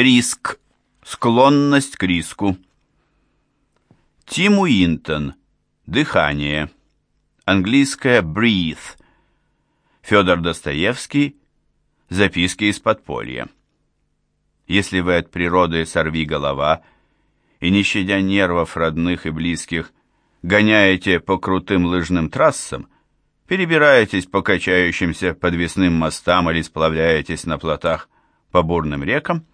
Риск. Склонность к риску. Тим Уинтон. Дыхание. Английское breathe. Федор Достоевский. Записки из подполья. Если вы от природы сорви голова и, не щадя нервов родных и близких, гоняете по крутым лыжным трассам, перебираетесь по качающимся подвесным мостам или сплавляетесь на плотах по бурным рекам,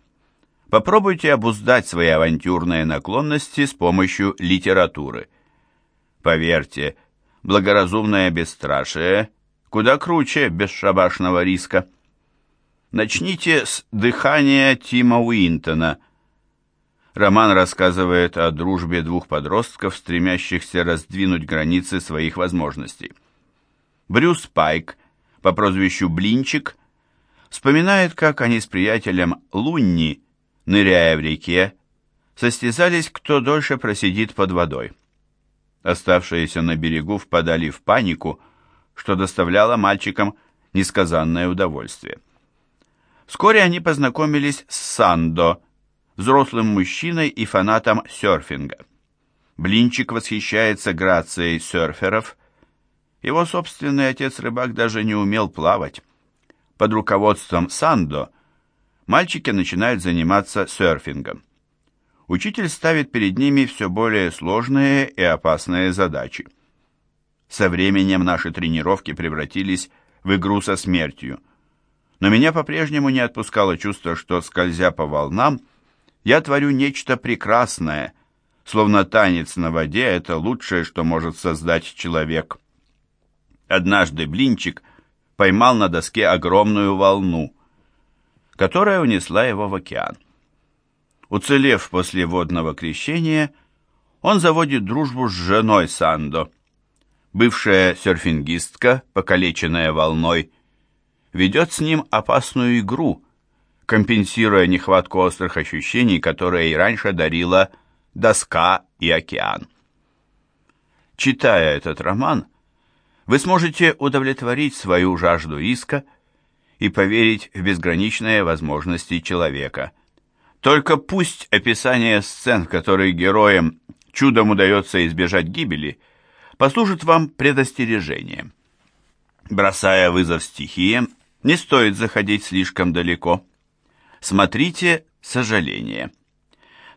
попробуйте обуздать свои авантюрные наклонности с помощью литературы. Поверьте, благоразумное бесстрашие куда круче бесшабашного риска. Начните с «Дыхания» Тима Уинтона. Роман рассказывает о дружбе двух подростков, стремящихся раздвинуть границы своих возможностей. Брюс Пайк по прозвищу Блинчик вспоминает, как они с приятелем Лунни, ныряя в реке, состязались, кто дольше просидит под водой. Оставшиеся на берегу впадали в панику, что доставляло мальчикам несказанное удовольствие. Вскоре они познакомились с Сандо, взрослым мужчиной и фанатом серфинга. Блинчик восхищается грацией серферов. Его собственный отец-рыбак даже не умел плавать. Под руководством Сандо мальчики начинают заниматься серфингом. Учитель ставит перед ними все более сложные и опасные задачи. Со временем наши тренировки превратились в игру со смертью – но меня по-прежнему не отпускало чувство, что, скользя по волнам, я творю нечто прекрасное, словно танец на воде — это лучшее, что может создать человек. Однажды Блинчик поймал на доске огромную волну, которая унесла его в океан. Уцелев после водного крещения, он заводит дружбу с женой Сандо. Бывшая серфингистка, покалеченная волной, ведет с ним опасную игру, компенсируя нехватку острых ощущений, которые и раньше дарила доска и океан. Читая этот роман, вы сможете удовлетворить свою жажду риска и поверить в безграничные возможности человека. Только пусть описание сцен, в которых героям чудом удается избежать гибели, послужит вам предостережением. Бросая вызов стихиям, не стоит заходить слишком далеко. Смотрите «Сожаление».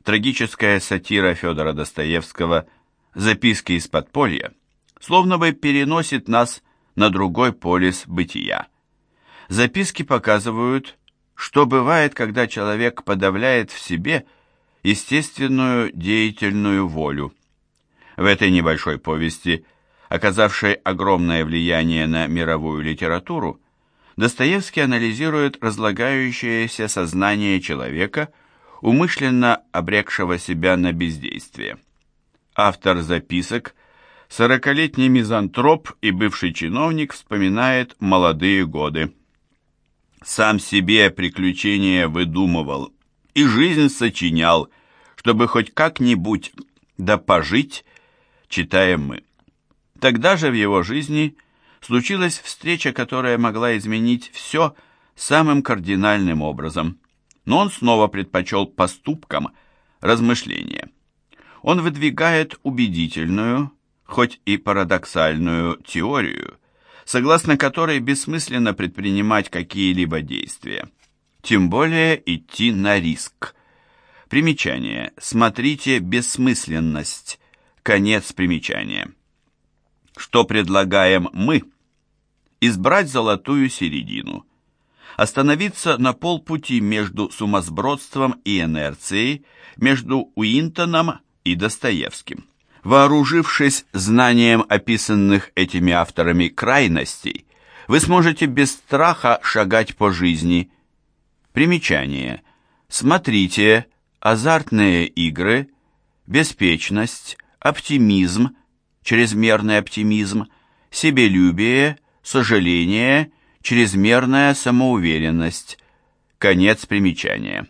Трагическая сатира Федора Достоевского «Записки из подполья» словно бы переносит нас на другой полис бытия. Записки показывают, что бывает, когда человек подавляет в себе естественную деятельную волю. В этой небольшой повести, оказавшей огромное влияние на мировую литературу, Достоевский анализирует разлагающееся сознание человека, умышленно обрекшего себя на бездействие. Автор записок, сорокалетний мизантроп и бывший чиновник, вспоминает молодые годы. Сам себе приключения выдумывал и жизнь сочинял, чтобы хоть как-нибудь да пожить, читаем мы. Тогда же в его жизни – случилась встреча, которая могла изменить все самым кардинальным образом. Но он снова предпочел поступкам размышления. Он выдвигает убедительную, хоть и парадоксальную теорию, согласно которой бессмысленно предпринимать какие-либо действия, тем более идти на риск. Примечание. Смотрите «Бессмысленность». Конец примечания. Что предлагаем мы? Избрать золотую середину. Остановиться на полпути между сумасбродством и инерцией, между Уинтоном и Достоевским. Вооружившись знанием описанных этими авторами крайностей, вы сможете без страха шагать по жизни. Примечание. Смотрите азартные игры, беспечность, оптимизм, чрезмерный оптимизм, себелюбие, сожаление, чрезмерная самоуверенность. Конец примечания.